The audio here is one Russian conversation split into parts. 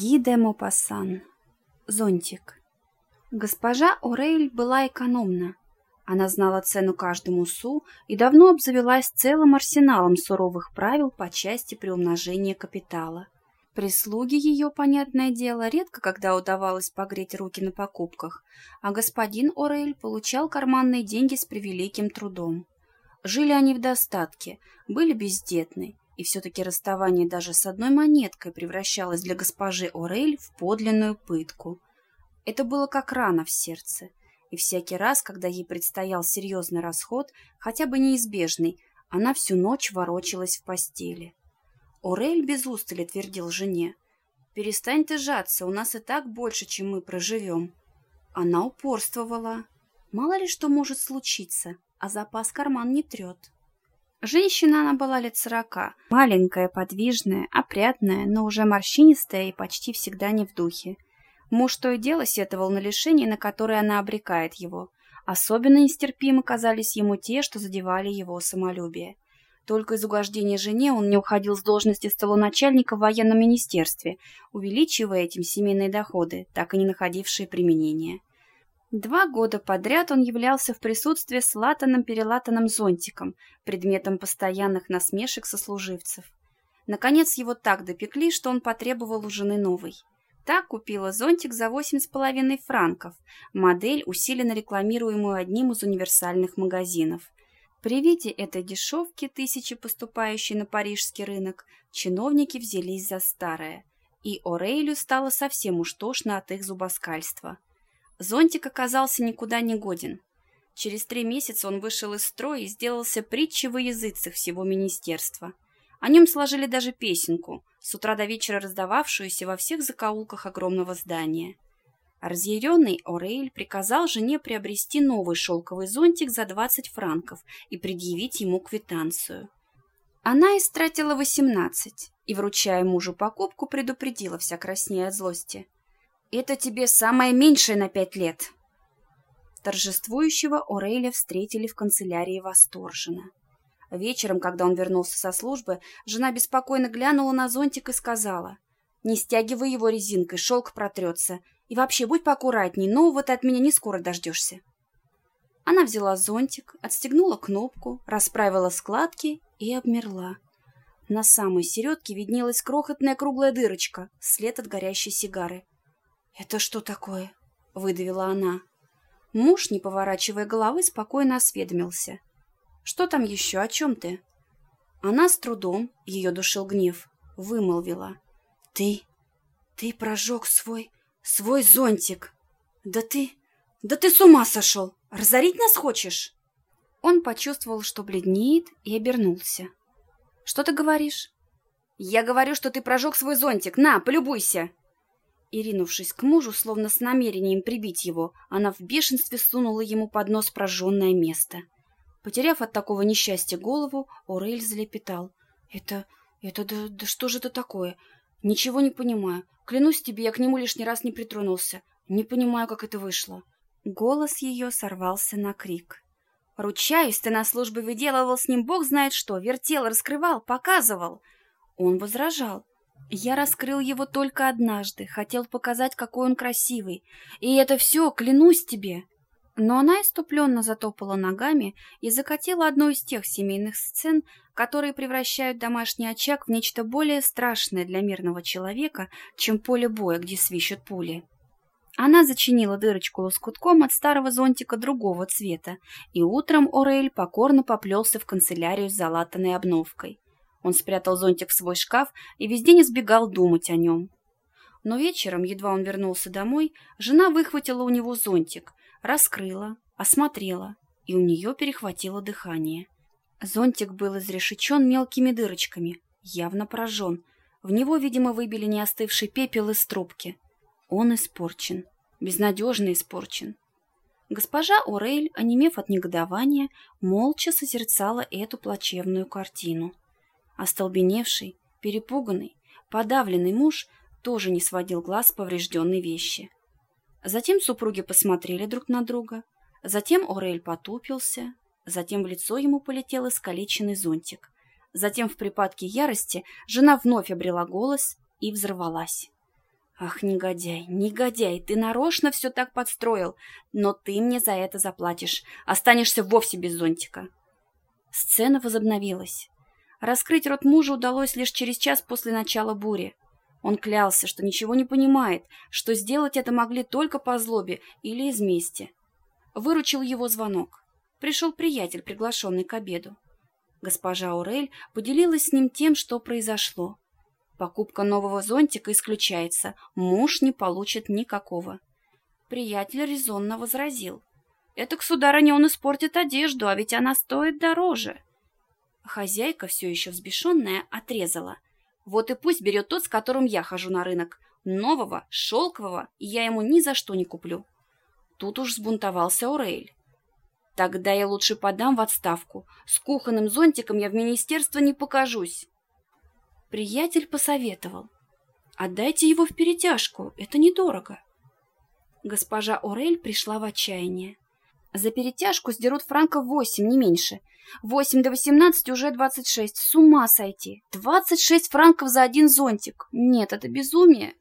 Ги де Мопассан. Зонтик. Госпожа Орейль была экономна. Она знала цену каждому су и давно обзавелась целым арсеналом суровых правил по части приумножения капитала. Прислуги ее, понятное дело, редко когда удавалось погреть руки на покупках, а господин Орейль получал карманные деньги с превеликим трудом. Жили они в достатке, были бездетны, и все-таки расставание даже с одной монеткой превращалось для госпожи Орель в подлинную пытку. Это было как рана в сердце, и всякий раз, когда ей предстоял серьезный расход, хотя бы неизбежный, она всю ночь ворочалась в постели. Орель без устали твердил жене. «Перестань ты жаться, у нас и так больше, чем мы проживем». Она упорствовала. Мало ли что может случиться, а запас карман не трет. Женщина она была лет сорока, маленькая, подвижная, опрятная, но уже морщинистая и почти всегда не в духе. Муж то и дело сетовал на лишение, на которое она обрекает его. Особенно нестерпимы казались ему те, что задевали его самолюбие. Только из угождения жене он не уходил с должности столоначальника в военном министерстве, увеличивая этим семейные доходы, так и не находившие применения. Два года подряд он являлся в присутствии с латаным-перелатанным зонтиком, предметом постоянных насмешек сослуживцев. Наконец его так допекли, что он потребовал у жены новый. Так купила зонтик за восемь с половиной франков, модель, усиленно рекламируемую одним из универсальных магазинов. При виде этой дешевки, тысячи поступающей на парижский рынок, чиновники взялись за старое, и Орейлю стало совсем уж тошно от их зубоскальства. Зонтик оказался никуда не годен. Через три месяца он вышел из строя и сделался притчей во языцах всего министерства. О нем сложили даже песенку, с утра до вечера раздававшуюся во всех закоулках огромного здания. Разъяренный Орейль приказал жене приобрести новый шелковый зонтик за 20 франков и предъявить ему квитанцию. Она истратила 18 и, вручая мужу покупку, предупредила вся краснея от злости. Это тебе самое меньшее на пять лет. Торжествующего Орейля встретили в канцелярии восторженно. Вечером, когда он вернулся со службы, жена беспокойно глянула на зонтик и сказала, «Не стягивай его резинкой, шелк протрется. И вообще, будь поаккуратней, нового ты от меня не скоро дождешься». Она взяла зонтик, отстегнула кнопку, расправила складки и обмерла. На самой середке виднелась крохотная круглая дырочка, след от горящей сигары. «Это что такое?» — выдавила она. Муж, не поворачивая головы, спокойно осведомился. «Что там еще? О чем ты?» Она с трудом, ее душил гнев, вымолвила. «Ты... ты прожег свой... свой зонтик! Да ты... да ты с ума сошел! Разорить нас хочешь?» Он почувствовал, что бледнеет, и обернулся. «Что ты говоришь?» «Я говорю, что ты прожег свой зонтик. На, полюбуйся!» И, ринувшись к мужу, словно с намерением прибить его, она в бешенстве сунула ему под нос прожженное место. Потеряв от такого несчастья голову, Орель залепетал. «Это... это... да, да что же это такое? Ничего не понимаю. Клянусь тебе, я к нему лишний раз не притронулся. Не понимаю, как это вышло». Голос ее сорвался на крик. «Ручаюсь, ты на службе выделывал с ним бог знает что, вертел, раскрывал, показывал». Он возражал. Я раскрыл его только однажды, хотел показать, какой он красивый. И это все, клянусь тебе. Но она иступленно затопала ногами и закатила одну из тех семейных сцен, которые превращают домашний очаг в нечто более страшное для мирного человека, чем поле боя, где свищут пули. Она зачинила дырочку лоскутком от старого зонтика другого цвета, и утром Орель покорно поплелся в канцелярию с залатанной обновкой. Он спрятал зонтик в свой шкаф и весь день избегал думать о нем. Но вечером, едва он вернулся домой, жена выхватила у него зонтик, раскрыла, осмотрела, и у нее перехватило дыхание. Зонтик был изрешечен мелкими дырочками, явно прожжен. В него, видимо, выбили неостывший пепел из трубки. Он испорчен, безнадежно испорчен. Госпожа Орель, онемев от негодования, молча созерцала эту плачевную картину. Остолбеневший, перепуганный, подавленный муж тоже не сводил глаз с поврежденной вещи. Затем супруги посмотрели друг на друга, затем Орель потупился, затем в лицо ему полетел искалеченный зонтик. Затем в припадке ярости жена вновь обрела голос и взорвалась. Ах, негодяй, негодяй, ты нарочно все так подстроил, но ты мне за это заплатишь. Останешься вовсе без зонтика. Сцена возобновилась. Раскрыть рот мужа удалось лишь через час после начала бури. Он клялся, что ничего не понимает, что сделать это могли только по злобе или из мести. Выручил его звонок. Пришел приятель, приглашенный к обеду. Госпожа Аурель поделилась с ним тем, что произошло. Покупка нового зонтика исключается, муж не получит никакого. Приятель резонно возразил. «Это, к сударыне, он испортит одежду, а ведь она стоит дороже». Хозяйка, все еще взбешенная, отрезала. «Вот и пусть берет тот, с которым я хожу на рынок. Нового, шелкового, я ему ни за что не куплю». Тут уж сбунтовался Орель. «Тогда я лучше подам в отставку. С кухонным зонтиком я в министерство не покажусь». Приятель посоветовал. «Отдайте его в перетяжку, это недорого». Госпожа Орель пришла в отчаяние. За перетяжку сдерут франков восемь, не меньше. Восемь до восемнадцати уже двадцать шесть. С ума сойти. Двадцать шесть франков за один зонтик. Нет, это безумие.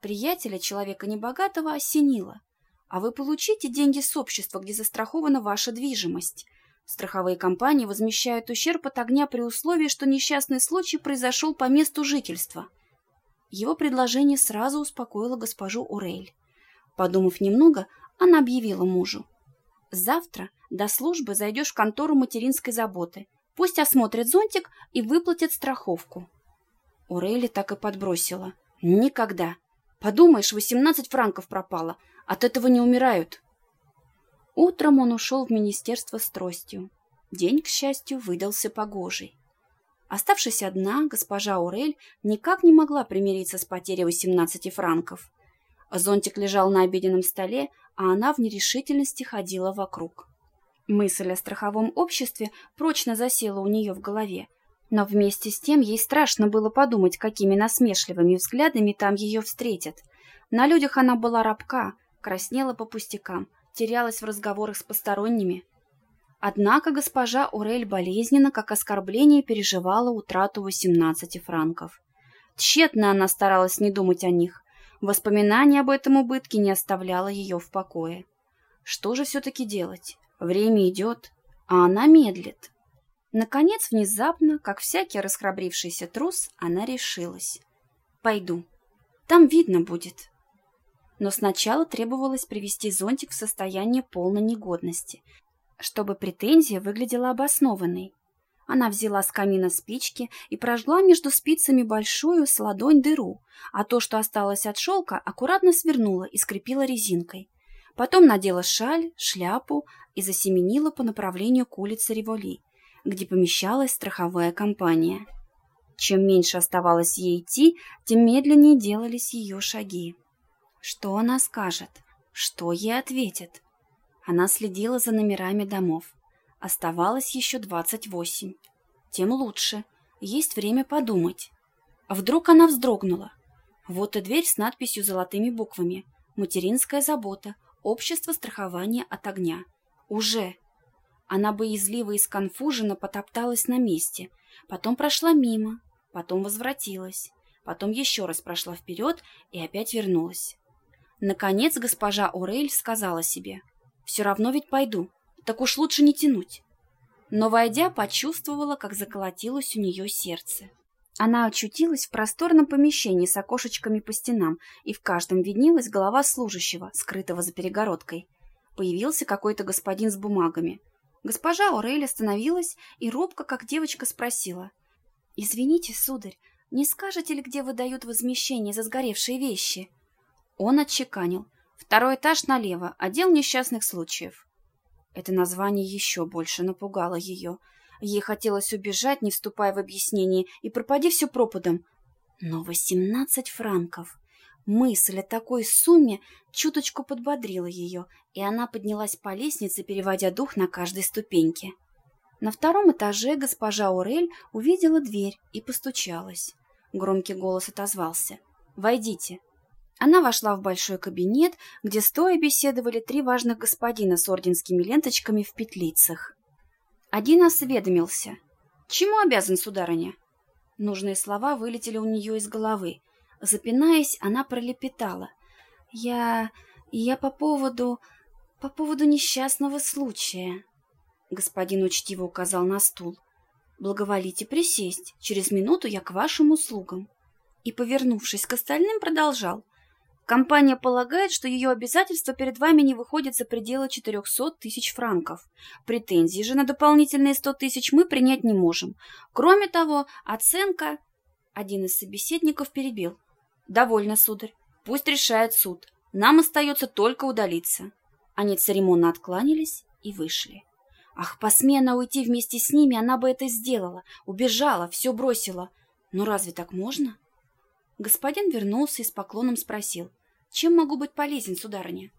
Приятеля, человека небогатого, осенило. А вы получите деньги с общества, где застрахована ваша движимость. Страховые компании возмещают ущерб от огня при условии, что несчастный случай произошел по месту жительства. Его предложение сразу успокоило госпожу Урель. Подумав немного, она объявила мужу. Завтра до службы зайдешь в контору материнской заботы. Пусть осмотрят зонтик и выплатят страховку. Урейли так и подбросила. Никогда. Подумаешь, восемнадцать франков пропало. От этого не умирают. Утром он ушел в министерство с тростью. День, к счастью, выдался погожий. Оставшись одна, госпожа Урель никак не могла примириться с потерей восемнадцати франков. Зонтик лежал на обеденном столе, а она в нерешительности ходила вокруг. Мысль о страховом обществе прочно засела у нее в голове, но вместе с тем ей страшно было подумать, какими насмешливыми взглядами там ее встретят. На людях она была рабка, краснела по пустякам, терялась в разговорах с посторонними. Однако госпожа Урель болезненно, как оскорбление, переживала утрату 18 франков. Тщетно она старалась не думать о них, Воспоминание об этом убытке не оставляло ее в покое. Что же все-таки делать? Время идет, а она медлит. Наконец, внезапно, как всякий расхрабрившийся трус, она решилась. «Пойду. Там видно будет». Но сначала требовалось привести зонтик в состояние полной негодности, чтобы претензия выглядела обоснованной. Она взяла с камина спички и прожгла между спицами большую с ладонь дыру, а то, что осталось от шелка, аккуратно свернула и скрепила резинкой. Потом надела шаль, шляпу и засеменила по направлению к улице Револи, где помещалась страховая компания. Чем меньше оставалось ей идти, тем медленнее делались ее шаги. Что она скажет? Что ей ответит? Она следила за номерами домов. Оставалось еще двадцать восемь. Тем лучше. Есть время подумать. А вдруг она вздрогнула? Вот и дверь с надписью золотыми буквами. «Материнская забота. Общество страхования от огня». Уже. Она боязливо и сконфуженно потопталась на месте. Потом прошла мимо. Потом возвратилась. Потом еще раз прошла вперед и опять вернулась. Наконец госпожа Орель сказала себе. «Все равно ведь пойду. Так уж лучше не тянуть. Но, войдя, почувствовала, как заколотилось у нее сердце. Она очутилась в просторном помещении с окошечками по стенам, и в каждом виднелась голова служащего, скрытого за перегородкой. Появился какой-то господин с бумагами. Госпожа Орель остановилась и робко, как девочка, спросила. «Извините, сударь, не скажете ли, где выдают возмещение за сгоревшие вещи?» Он отчеканил. «Второй этаж налево, отдел несчастных случаев». Это название еще больше напугало ее. Ей хотелось убежать, не вступая в объяснение, и пропади все пропадом. Но восемнадцать франков. Мысль о такой сумме чуточку подбодрила ее, и она поднялась по лестнице, переводя дух на каждой ступеньке. На втором этаже госпожа Урель увидела дверь и постучалась. Громкий голос отозвался. «Войдите». Она вошла в большой кабинет, где стоя беседовали три важных господина с орденскими ленточками в петлицах. Один осведомился. «Чему обязан, сударыня?» Нужные слова вылетели у нее из головы. Запинаясь, она пролепетала. «Я... я по поводу... по поводу несчастного случая». Господин учтиво указал на стул. «Благоволите присесть. Через минуту я к вашим услугам». И, повернувшись к остальным, продолжал. Компания полагает, что ее обязательства перед вами не выходят за пределы 400 тысяч франков. Претензии же на дополнительные 100 тысяч мы принять не можем. Кроме того, оценка... Один из собеседников перебил. «Довольно, сударь. Пусть решает суд. Нам остается только удалиться». Они церемонно откланялись и вышли. Ах, посмея она уйти вместе с ними, она бы это сделала. Убежала, все бросила. Но разве так можно? Господин вернулся и с поклоном спросил. Чем могу быть полезен, сударыня?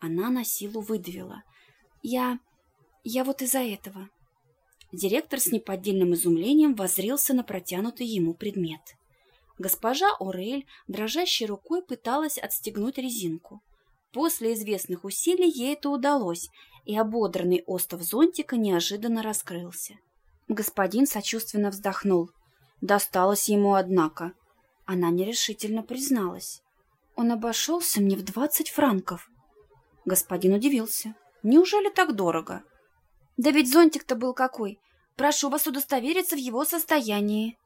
Она на силу выдавила. Я... я вот из-за этого. Директор с неподдельным изумлением возрился на протянутый ему предмет. Госпожа Орель дрожащей рукой пыталась отстегнуть резинку. После известных усилий ей это удалось, и ободранный остов зонтика неожиданно раскрылся. Господин сочувственно вздохнул. Досталось ему, однако. Она нерешительно призналась. Он обошелся мне в двадцать франков. Господин удивился. Неужели так дорого? Да ведь зонтик-то был какой. Прошу вас удостовериться в его состоянии.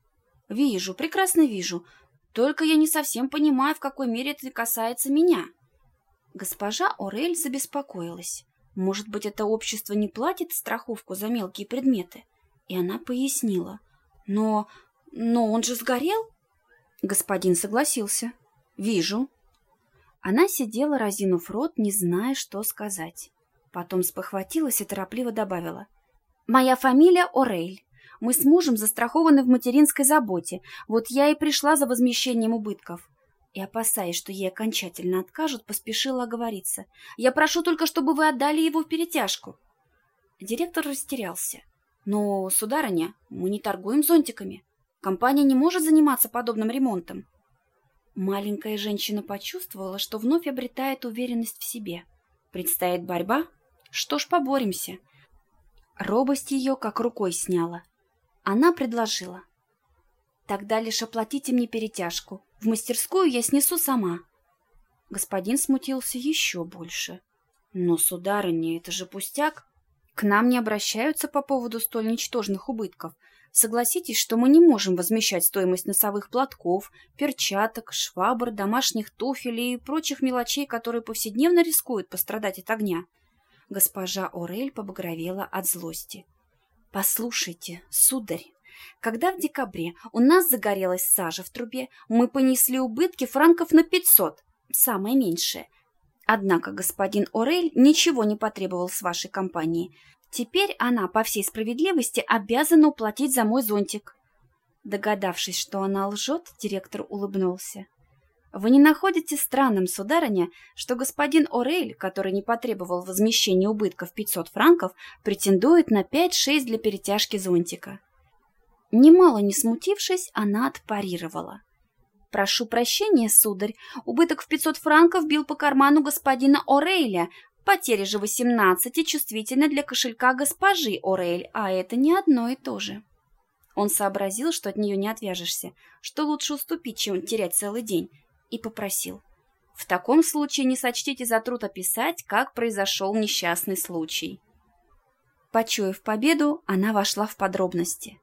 Вижу, прекрасно вижу. Только я не совсем понимаю, в какой мере это касается меня. Госпожа Орель забеспокоилась. Может быть, это общество не платит страховку за мелкие предметы? И она пояснила. Но... но он же сгорел? Господин согласился. Вижу. Она сидела, разинув рот, не зная, что сказать. Потом спохватилась и торопливо добавила. «Моя фамилия Орель. Мы с мужем застрахованы в материнской заботе. Вот я и пришла за возмещением убытков». И, опасаясь, что ей окончательно откажут, поспешила оговориться. «Я прошу только, чтобы вы отдали его в перетяжку». Директор растерялся. «Но, сударыня, мы не торгуем зонтиками. Компания не может заниматься подобным ремонтом». Маленькая женщина почувствовала, что вновь обретает уверенность в себе. Предстоит борьба? Что ж, поборемся. Робость ее как рукой сняла. Она предложила. Тогда лишь оплатите мне перетяжку. В мастерскую я снесу сама. Господин смутился еще больше. Но, сударыня, это же пустяк. К нам не обращаются по поводу столь ничтожных убытков. Согласитесь, что мы не можем возмещать стоимость носовых платков, перчаток, швабр, домашних туфель и прочих мелочей, которые повседневно рискуют пострадать от огня. Госпожа Орель побагровела от злости. «Послушайте, сударь, когда в декабре у нас загорелась сажа в трубе, мы понесли убытки франков на пятьсот, самое меньшее. Однако господин Орель ничего не потребовал с вашей компании – Теперь она, по всей справедливости, обязана уплатить за мой зонтик. Догадавшись, что она лжет, директор улыбнулся. Вы не находите странным, сударыня, что господин Орель, который не потребовал возмещения убытков 500 франков, претендует на 5-6 для перетяжки зонтика? Немало не смутившись, она отпарировала. «Прошу прощения, сударь, убыток в 500 франков бил по карману господина Орейля, Потеря же 18 чувствительна для кошелька госпожи Орель, а это не одно и то же. Он сообразил, что от нее не отвяжешься, что лучше уступить, чем терять целый день, и попросил. В таком случае не сочтите за труд описать, как произошел несчастный случай. Почуяв победу, она вошла в подробности.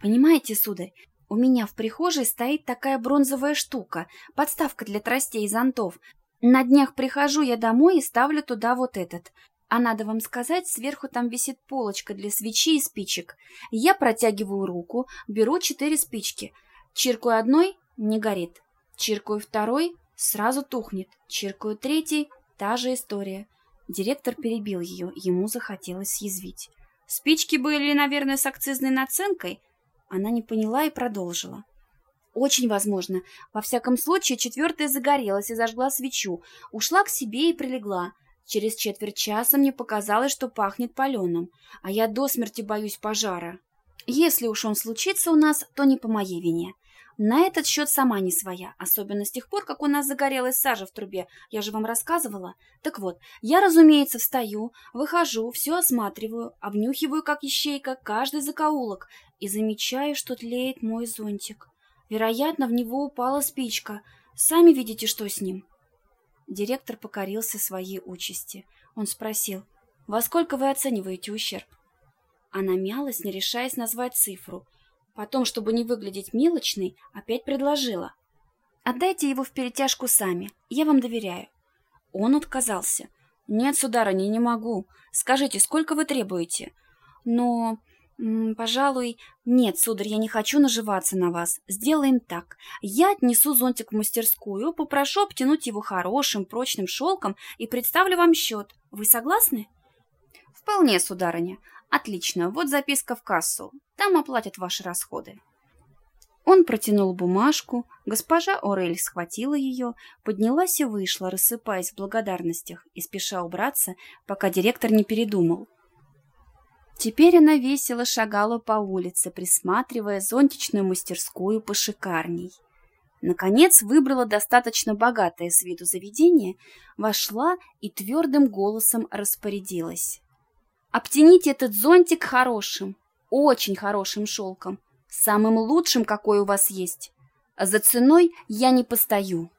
«Понимаете, сударь, у меня в прихожей стоит такая бронзовая штука, подставка для тростей и зонтов, на днях прихожу я домой и ставлю туда вот этот. А надо вам сказать, сверху там висит полочка для свечи и спичек. Я протягиваю руку, беру четыре спички. Чиркаю одной — не горит. Чиркаю второй — сразу тухнет. Чиркаю третий — та же история. Директор перебил ее, ему захотелось съязвить. Спички были, наверное, с акцизной наценкой? Она не поняла и продолжила. Очень возможно. Во всяком случае, четвертая загорелась и зажгла свечу, ушла к себе и прилегла. Через четверть часа мне показалось, что пахнет паленым, а я до смерти боюсь пожара. Если уж он случится у нас, то не по моей вине. На этот счет сама не своя, особенно с тех пор, как у нас загорелась сажа в трубе. Я же вам рассказывала. Так вот, я, разумеется, встаю, выхожу, все осматриваю, обнюхиваю, как ищейка, каждый закоулок и замечаю, что тлеет мой зонтик. Вероятно, в него упала спичка. Сами видите, что с ним. Директор покорился своей участи. Он спросил, «Во сколько вы оцениваете ущерб?» Она мялась, не решаясь назвать цифру. Потом, чтобы не выглядеть мелочной, опять предложила. «Отдайте его в перетяжку сами, я вам доверяю». Он отказался. «Нет, сударыня, не могу. Скажите, сколько вы требуете?» «Но «Пожалуй, нет, сударь, я не хочу наживаться на вас. Сделаем так. Я отнесу зонтик в мастерскую, попрошу обтянуть его хорошим, прочным шелком и представлю вам счет. Вы согласны?» «Вполне, сударыня. Отлично. Вот записка в кассу. Там оплатят ваши расходы». Он протянул бумажку, госпожа Орель схватила ее, поднялась и вышла, рассыпаясь в благодарностях и спеша убраться, пока директор не передумал. Теперь она весело шагала по улице, присматривая зонтичную мастерскую пошикарней. Наконец выбрала достаточно богатое с виду заведение, вошла и твердым голосом распорядилась. «Обтяните этот зонтик хорошим, очень хорошим шелком, самым лучшим, какой у вас есть. А за ценой я не постою».